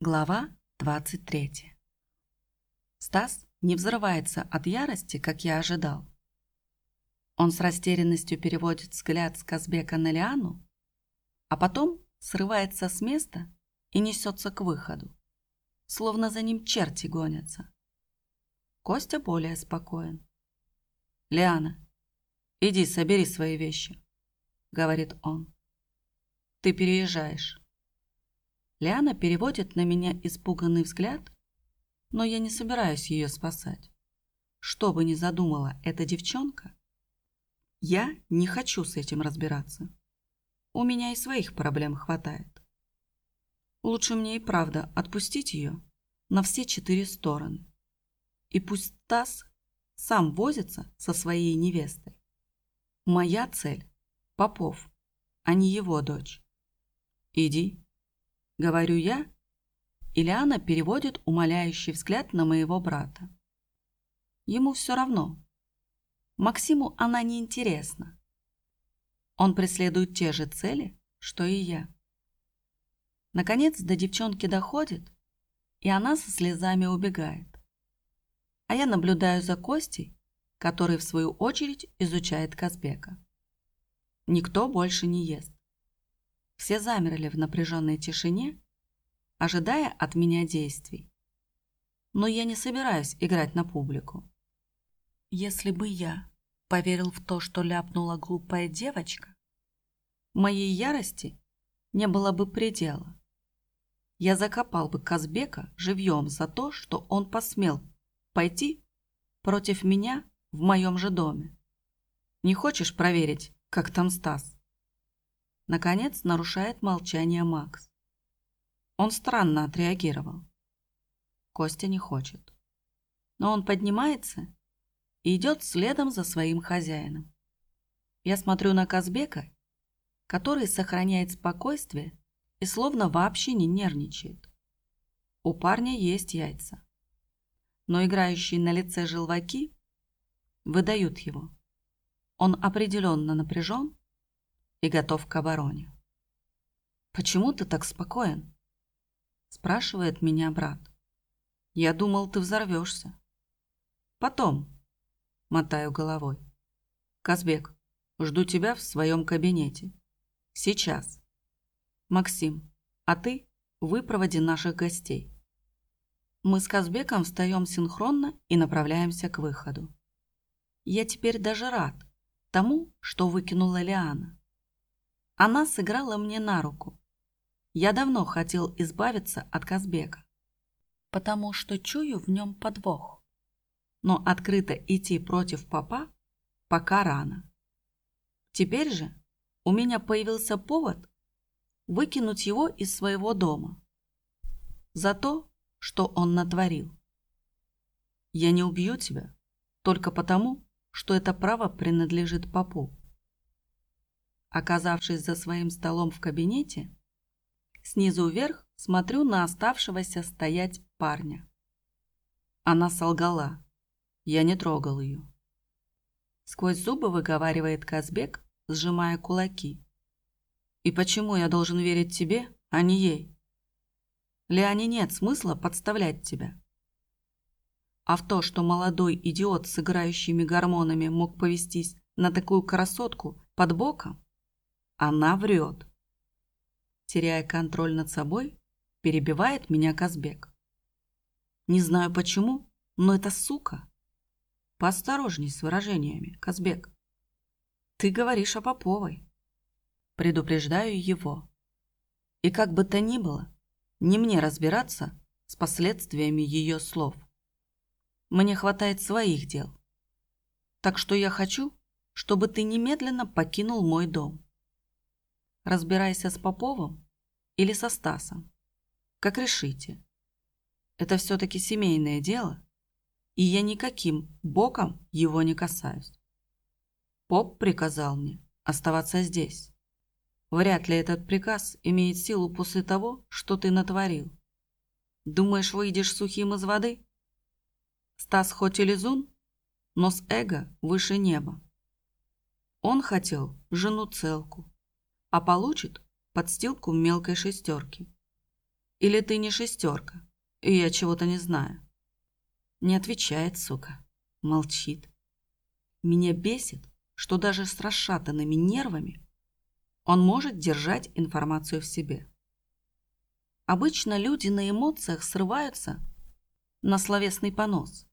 Глава 23. Стас не взрывается от ярости, как я ожидал. Он с растерянностью переводит взгляд с Казбека на Лиану, а потом срывается с места и несется к выходу, словно за ним черти гонятся. Костя более спокоен. «Лиана, иди собери свои вещи», — говорит он. «Ты переезжаешь». Лиана переводит на меня испуганный взгляд, но я не собираюсь ее спасать. Что бы ни задумала эта девчонка, я не хочу с этим разбираться. У меня и своих проблем хватает. Лучше мне и правда отпустить ее на все четыре стороны. И пусть Стас сам возится со своей невестой. Моя цель – Попов, а не его дочь. Иди Говорю я, Ильяна переводит умоляющий взгляд на моего брата. Ему все равно. Максиму она не интересна. Он преследует те же цели, что и я. Наконец до девчонки доходит, и она со слезами убегает. А я наблюдаю за Костей, который в свою очередь изучает Казбека. Никто больше не ест. Все замерли в напряженной тишине, ожидая от меня действий. Но я не собираюсь играть на публику. Если бы я поверил в то, что ляпнула глупая девочка, моей ярости не было бы предела. Я закопал бы Казбека живьем за то, что он посмел пойти против меня в моем же доме. Не хочешь проверить, как там Стас? Наконец нарушает молчание Макс. Он странно отреагировал. Костя не хочет. Но он поднимается и идет следом за своим хозяином. Я смотрю на Казбека, который сохраняет спокойствие и словно вообще не нервничает. У парня есть яйца. Но играющие на лице желваки выдают его. Он определенно напряжен и готов к обороне. «Почему ты так спокоен?» спрашивает меня брат. «Я думал, ты взорвешься». «Потом», мотаю головой. «Казбек, жду тебя в своем кабинете. Сейчас. Максим, а ты выпроводи наших гостей». Мы с Казбеком встаем синхронно и направляемся к выходу. Я теперь даже рад тому, что выкинула Лиана. Она сыграла мне на руку. Я давно хотел избавиться от Казбека, потому что чую в нем подвох. Но открыто идти против папа пока рано. Теперь же у меня появился повод выкинуть его из своего дома за то, что он натворил. Я не убью тебя только потому, что это право принадлежит папу. Оказавшись за своим столом в кабинете, снизу вверх смотрю на оставшегося стоять парня. Она солгала. Я не трогал ее. Сквозь зубы выговаривает Казбек, сжимая кулаки. И почему я должен верить тебе, а не ей? Лиане нет смысла подставлять тебя. А в то, что молодой идиот с играющими гормонами мог повестись на такую красотку под боком, она врет. Теряя контроль над собой, перебивает меня Казбек. Не знаю почему, но это сука. Поосторожней с выражениями, Казбек. Ты говоришь о Поповой. Предупреждаю его. И как бы то ни было, не мне разбираться с последствиями ее слов. Мне хватает своих дел. Так что я хочу, чтобы ты немедленно покинул мой дом разбирайся с Поповым или со Стасом. Как решите. Это все-таки семейное дело, и я никаким боком его не касаюсь. Поп приказал мне оставаться здесь. Вряд ли этот приказ имеет силу после того, что ты натворил. Думаешь, выйдешь сухим из воды? Стас хоть и лизун, но с эго выше неба. Он хотел жену целку, а получит подстилку мелкой шестерки. Или ты не шестерка, и я чего-то не знаю? Не отвечает, сука. Молчит. Меня бесит, что даже с расшатанными нервами он может держать информацию в себе. Обычно люди на эмоциях срываются на словесный понос,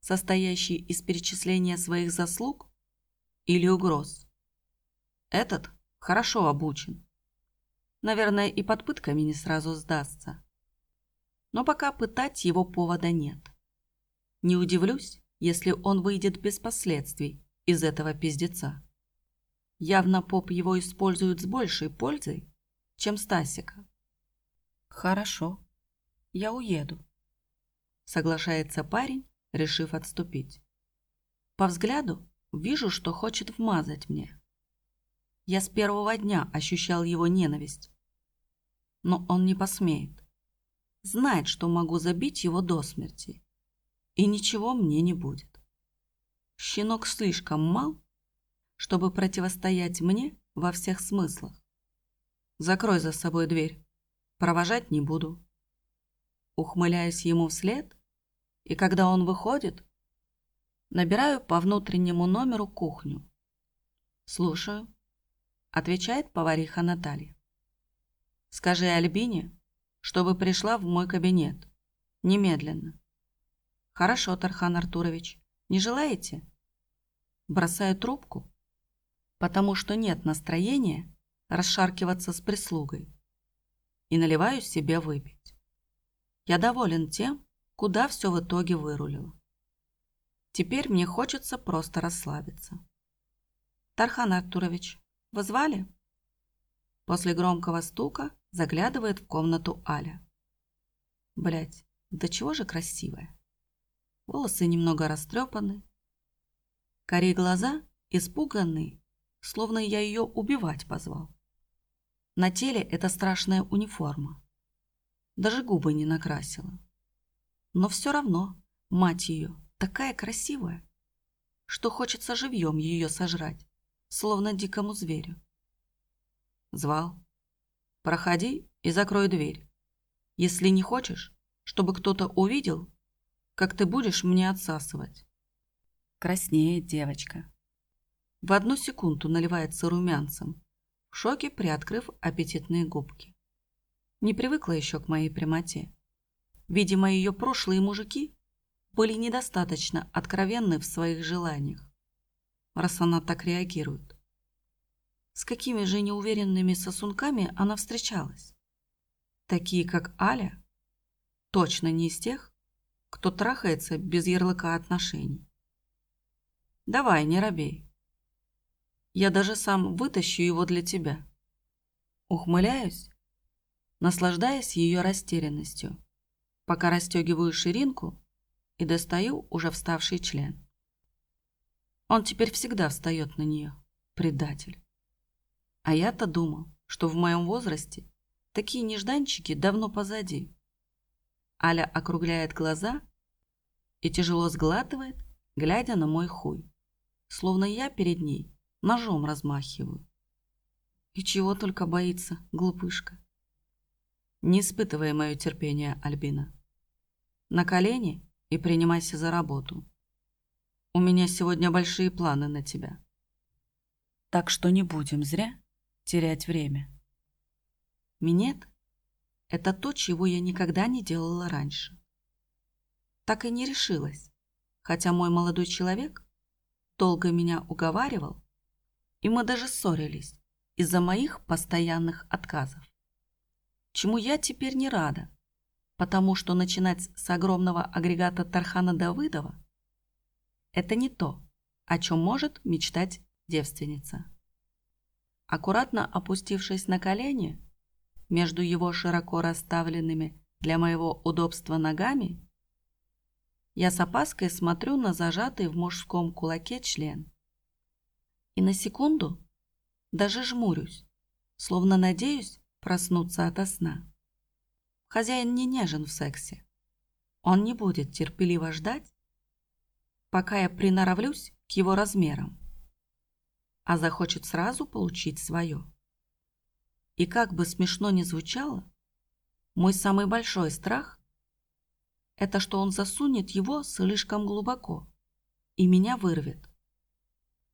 состоящий из перечисления своих заслуг или угроз. Этот хорошо обучен. Наверное, и под пытками не сразу сдастся. Но пока пытать его повода нет. Не удивлюсь, если он выйдет без последствий из этого пиздеца. Явно поп его использует с большей пользой, чем Стасика. Хорошо, я уеду. Соглашается парень, решив отступить. По взгляду вижу, что хочет вмазать мне. Я с первого дня ощущал его ненависть. Но он не посмеет. Знает, что могу забить его до смерти. И ничего мне не будет. Щенок слишком мал, чтобы противостоять мне во всех смыслах. Закрой за собой дверь. Провожать не буду. Ухмыляюсь ему вслед, и когда он выходит, набираю по внутреннему номеру кухню. Слушаю отвечает повариха Наталья. Скажи Альбине, чтобы пришла в мой кабинет. Немедленно. Хорошо, Тархан Артурович. Не желаете? Бросаю трубку, потому что нет настроения расшаркиваться с прислугой. И наливаю себе выпить. Я доволен тем, куда все в итоге вырулило. Теперь мне хочется просто расслабиться. Тархан Артурович, вы звали?» После громкого стука заглядывает в комнату Аля. Блять, да чего же красивая. Волосы немного растрепаны. Кори глаза испуганные, словно я ее убивать позвал. На теле эта страшная униформа. Даже губы не накрасила. Но все равно, мать ее, такая красивая, что хочется живьем ее сожрать словно дикому зверю. Звал. Проходи и закрой дверь. Если не хочешь, чтобы кто-то увидел, как ты будешь мне отсасывать. Краснеет девочка. В одну секунду наливается румянцем, в шоке приоткрыв аппетитные губки. Не привыкла еще к моей прямоте. Видимо, ее прошлые мужики были недостаточно откровенны в своих желаниях раз она так реагирует. С какими же неуверенными сосунками она встречалась? Такие, как Аля? Точно не из тех, кто трахается без ярлыка отношений. Давай, не робей. Я даже сам вытащу его для тебя. Ухмыляюсь, наслаждаясь ее растерянностью, пока расстегиваю ширинку и достаю уже вставший член. Он теперь всегда встает на нее. Предатель. А я-то думал, что в моем возрасте такие нежданчики давно позади. Аля округляет глаза и тяжело сглатывает, глядя на мой хуй. Словно я перед ней ножом размахиваю. И чего только боится, глупышка. Не испытывай мое терпение, Альбина. На колени и принимайся за работу. У меня сегодня большие планы на тебя. Так что не будем зря терять время. Минет – это то, чего я никогда не делала раньше. Так и не решилась, хотя мой молодой человек долго меня уговаривал, и мы даже ссорились из-за моих постоянных отказов. Чему я теперь не рада, потому что начинать с огромного агрегата Тархана Давыдова – это не то, о чем может мечтать девственница. Аккуратно опустившись на колени, между его широко расставленными для моего удобства ногами, я с опаской смотрю на зажатый в мужском кулаке член. И на секунду даже жмурюсь, словно надеюсь проснуться ото сна. Хозяин не нежен в сексе. Он не будет терпеливо ждать, пока я приноровлюсь к его размерам, а захочет сразу получить свое. И как бы смешно ни звучало, Мой самый большой страх – это что он засунет его слишком глубоко и меня вырвет.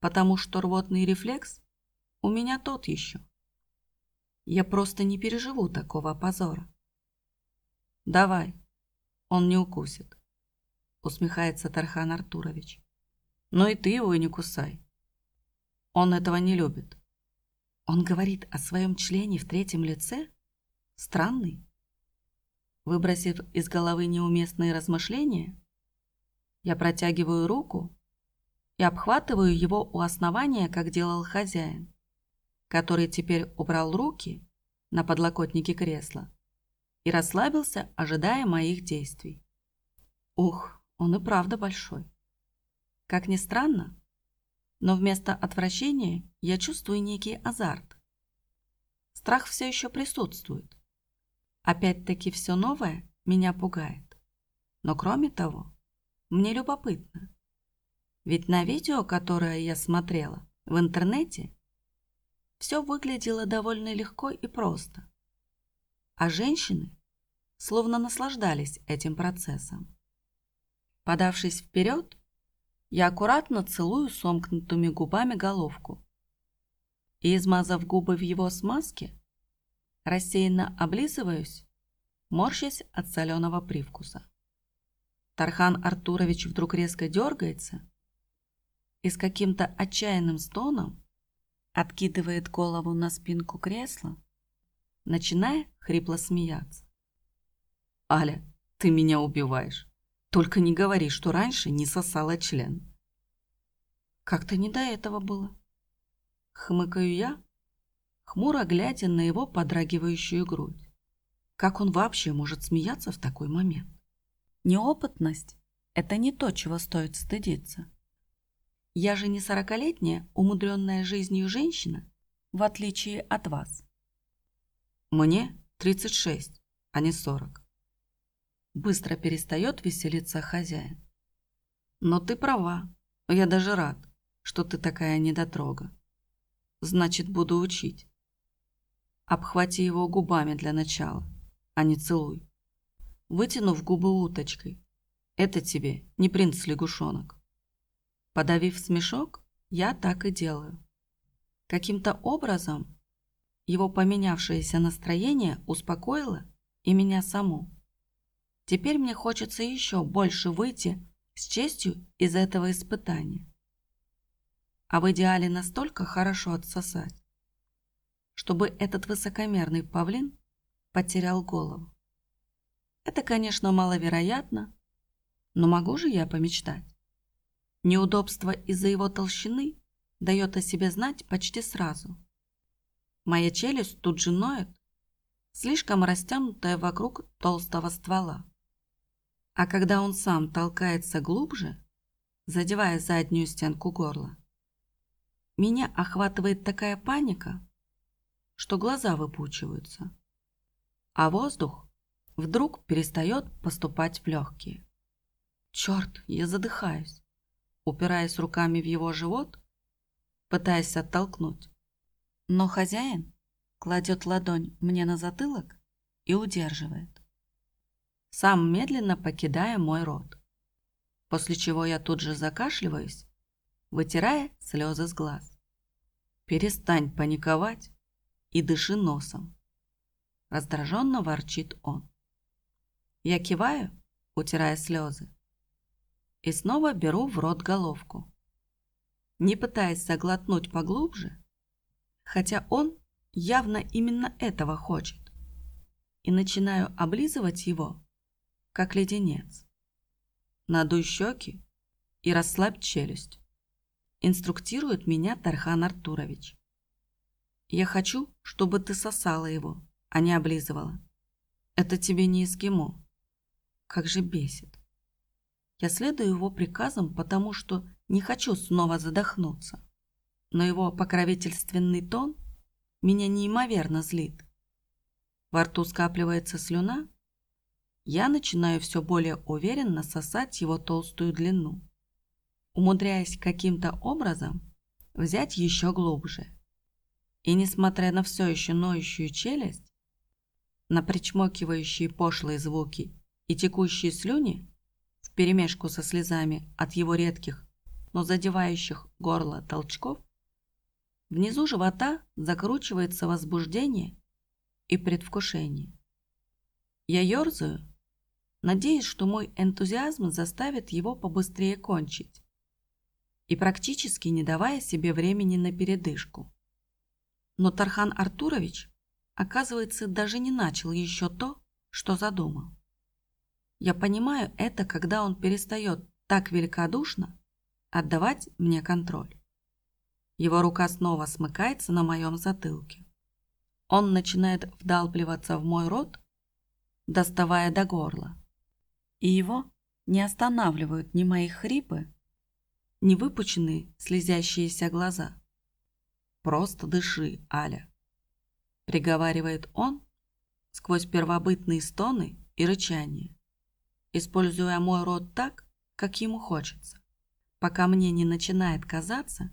Потому что рвотный рефлекс у меня тот еще. Я просто не переживу такого позора. Давай, он не укусит, усмехается Тархан Артурович. Но и ты его не кусай. Он этого не любит. Он говорит о своем члене в третьем лице? Странный. Выбросив из головы неуместные размышления, я протягиваю руку и обхватываю его у основания, как делал хозяин, который теперь убрал руки на подлокотнике кресла и расслабился, ожидая моих действий. Ух, он и правда большой. Как ни странно, но вместо отвращения я чувствую некий азарт. Страх все еще присутствует. Опять-таки все новое меня пугает. Но кроме того, мне любопытно. Ведь на видео, которое я смотрела в интернете, все выглядело довольно легко и просто. А женщины словно наслаждались этим процессом. Подавшись вперед, я аккуратно целую сомкнутыми губами головку и, измазав губы в его смазке, Рассеянно облизываюсь, морщась от соленого привкуса. Тархан Артурович вдруг резко дергается и с каким-то отчаянным стоном откидывает голову на спинку кресла, начиная хрипло смеяться. «Аля, ты меня убиваешь. Только не говори, что раньше не сосала член». «Как-то не до этого было». Хмыкаю я, хмуро глядя на его подрагивающую грудь. Как он вообще может смеяться в такой момент? Неопытность – это не то, чего стоит стыдиться. Я же не сорокалетняя, умудренная жизнью женщина, в отличие от вас. Мне 36, а не 40. Быстро перестает веселиться хозяин. Но ты права, я даже рад, что ты такая недотрога. Значит, буду учить. Обхвати его губами для начала, а не целуй. Вытянув губы уточкой. Это тебе не принц-лягушонок. Подавив смешок, я так и делаю. Каким-то образом его поменявшееся настроение успокоило и меня саму. Теперь мне хочется еще больше выйти с честью из этого испытания. А в идеале настолько хорошо отсосать, чтобы этот высокомерный павлин потерял голову. Это, конечно, маловероятно, но могу же я помечтать. Неудобство из-за его толщины дает о себе знать почти сразу. Моя челюсть тут же ноет, слишком растянутая вокруг толстого ствола. А когда он сам толкается глубже, задевая заднюю стенку горла, меня охватывает такая паника, что глаза выпучиваются, а воздух вдруг перестает поступать в легкие. Черт, я задыхаюсь, упираясь руками в его живот, пытаясь оттолкнуть. Но хозяин кладет ладонь мне на затылок и удерживает. Сам медленно покидая мой рот, после чего я тут же закашливаюсь, вытирая слезы с глаз. Перестань паниковать и дыши носом. Раздраженно ворчит он. Я киваю, утирая слезы, и снова беру в рот головку. Не пытаясь заглотнуть поглубже, хотя он явно именно этого хочет, и начинаю облизывать его, как леденец. Надуй щеки и расслабь челюсть. Инструктирует меня Тархан Артурович. Я хочу, чтобы ты сосала его, а не облизывала. Это тебе не эскимо. Как же бесит. Я следую его приказам, потому что не хочу снова задохнуться. Но его покровительственный тон меня неимоверно злит. Во рту скапливается слюна. Я начинаю все более уверенно сосать его толстую длину, умудряясь каким-то образом взять еще глубже. И несмотря на все еще ноющую челюсть, на причмокивающие пошлые звуки и текущие слюни вперемешку со слезами от его редких, но задевающих горло толчков, внизу живота закручивается возбуждение и предвкушение. Я ерзаю, надеясь, что мой энтузиазм заставит его побыстрее кончить и практически не давая себе времени на передышку. Но Тархан Артурович, оказывается, даже не начал еще то, что задумал. Я понимаю это, когда он перестает так великодушно отдавать мне контроль. Его рука снова смыкается на моем затылке. Он начинает вдалбливаться в мой рот, доставая до горла. И его не останавливают ни мои хрипы, ни выпученные слезящиеся глаза. «Просто дыши, Аля», — приговаривает он сквозь первобытные стоны и рычание, используя мой рот так, как ему хочется, пока мне не начинает казаться,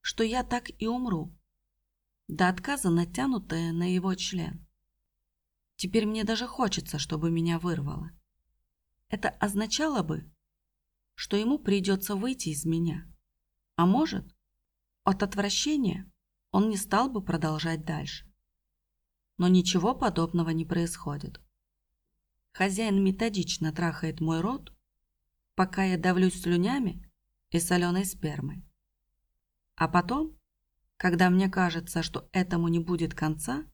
что я так и умру, до отказа натянутая на его член. Теперь мне даже хочется, чтобы меня вырвало. Это означало бы, что ему придется выйти из меня. А может, от отвращения он не стал бы продолжать дальше. Но ничего подобного не происходит. Хозяин методично трахает мой рот, пока я давлюсь слюнями и соленой спермой. А потом, когда мне кажется, что этому не будет конца,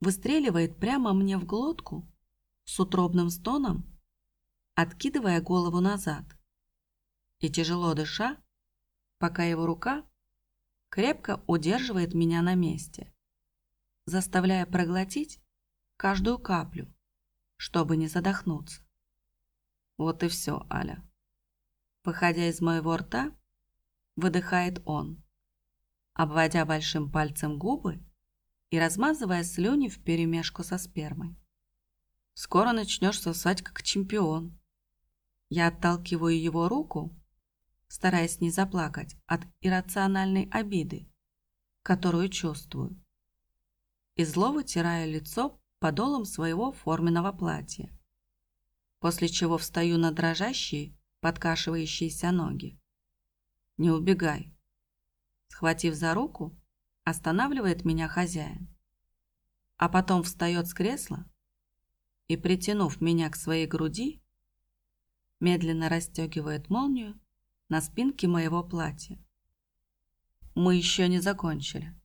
выстреливает прямо мне в глотку с утробным стоном откидывая голову назад и тяжело дыша, пока его рука крепко удерживает меня на месте, заставляя проглотить каждую каплю, чтобы не задохнуться. Вот и все, Аля. Выходя из моего рта, выдыхает он, обводя большим пальцем губы и размазывая слюни вперемешку со спермой. Скоро начнешь сосать как чемпион. Я отталкиваю его руку, стараясь не заплакать от иррациональной обиды, которую чувствую. И зло вытираю лицо подолом своего форменного платья, после чего встаю на дрожащие, подкашивающиеся ноги. «Не убегай!» Схватив за руку, останавливает меня хозяин, а потом встает с кресла и, притянув меня к своей груди, медленно расстегивает молнию на спинке моего платья. Мы еще не закончили.